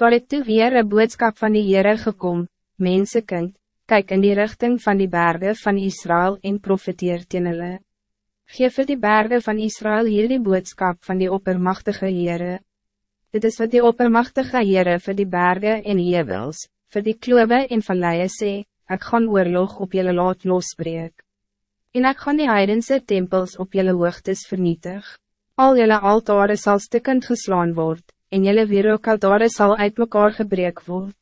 Daar het toe weer een boodskap van die Heere gekom, Mensekind, kyk in die richting van die bergen van Israël en profiteer teen hulle. Geef vir die bergen van Israël hier die boodskap van die oppermachtige Heere. Dit is wat die oppermachtige Heere vir die bergen en hevels, vir die klobe en valleie sê, ek gaan oorlog op jullie laat losbreek. En ek gaan die heidense tempels op jullie hoogtes vernietig. Al jullie altare sal stikkend geslaan word, en jullie wereldkaltare zal uit mekaar gebreek word.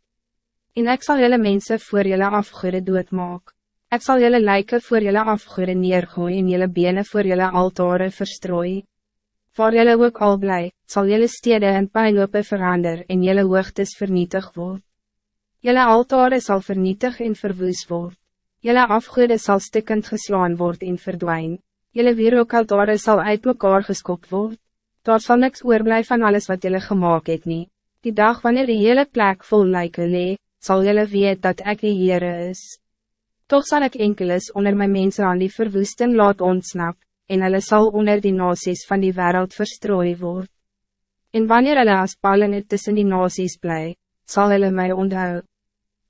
En ik zal jullie mensen voor jullie afgoede doodmaak. Ik zal jullie lijken voor jullie afgoede neergooien en jullie benen voor jullie altare verstrooien. Voor jullie ook al blij, zal jullie steden en pijnlopen veranderen en jullie hoogtes vernietig word. Jullie altare zal vernietig en verwoes word. Jullie afgoede zal stikkend geslaan word en verdwijn. Jullie wereldkaltare zal uit mekaar geskopt worden. Daar zal niks oorblijf van alles wat jullie gemaakt het nie. Die dag wanneer die hele plek vol lijken lee, zal jullie weet dat ik die Heere is. Toch zal ik enkeles onder mijn mensen aan die verwoesting laat ontsnap, en hulle zal onder die nasies van die wereld verstrooid worden. En wanneer hulle as pallen tussen die nasies bly, zal hulle mij onthou.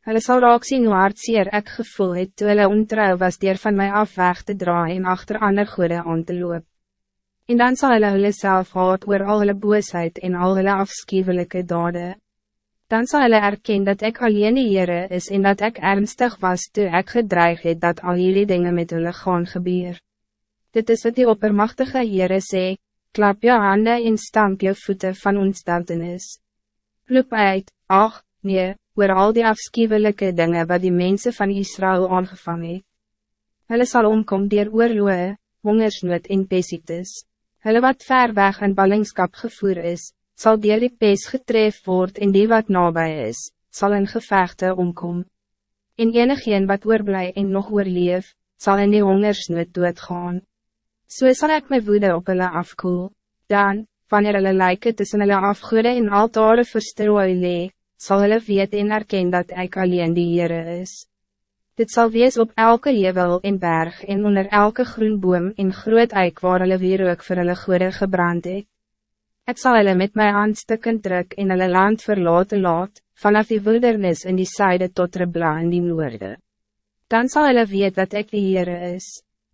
Hulle sal raak sien hoe hartseer ek gevoel het toe hulle ontrouw was dier van mij af weg te draaien en achter ander goede aan te loop. En dan zal hulle hulle self haat oor al hulle boosheid en al hulle afschuwelijke dade. Dan zal hulle erken dat ik alleen die Heere is en dat ik ernstig was toe ek gedreig het dat al jullie dingen met hulle gaan gebeur. Dit is wat die oppermachtige Heere sê, klap je handen en stamp je voeten van ontsteltenis. Roep uit, ach, nee, oor al die afschuwelijke dingen wat die mensen van Israël aangevangen het. Hulle sal omkom dier oorloe, hongersnood en pesiektes. Hulle wat ver weg in ballingskap gevoer is, zal dier die pees getref word en die wat nabij is, zal in gevechte omkom. En enigeen wat oorblij en nog oorleef, zal in die hongersnood doodgaan. So sal ek my woede op hulle afkoel. Dan, wanneer hulle lijken tussen hulle afgoede en altare verstrooi lee, sal hulle weet en erken dat ik alleen die Heere is. Dit zal wees op elke jevel en berg en onder elke groen boom en groot eik waar hulle weer ook vir hulle goede gebrand het. Ek sal hulle met my handstukken druk en hulle land verlaten laat, vanaf die wildernis in die zijde tot Rebla in die noorde. Dan zal hulle weet dat ik de Heere is.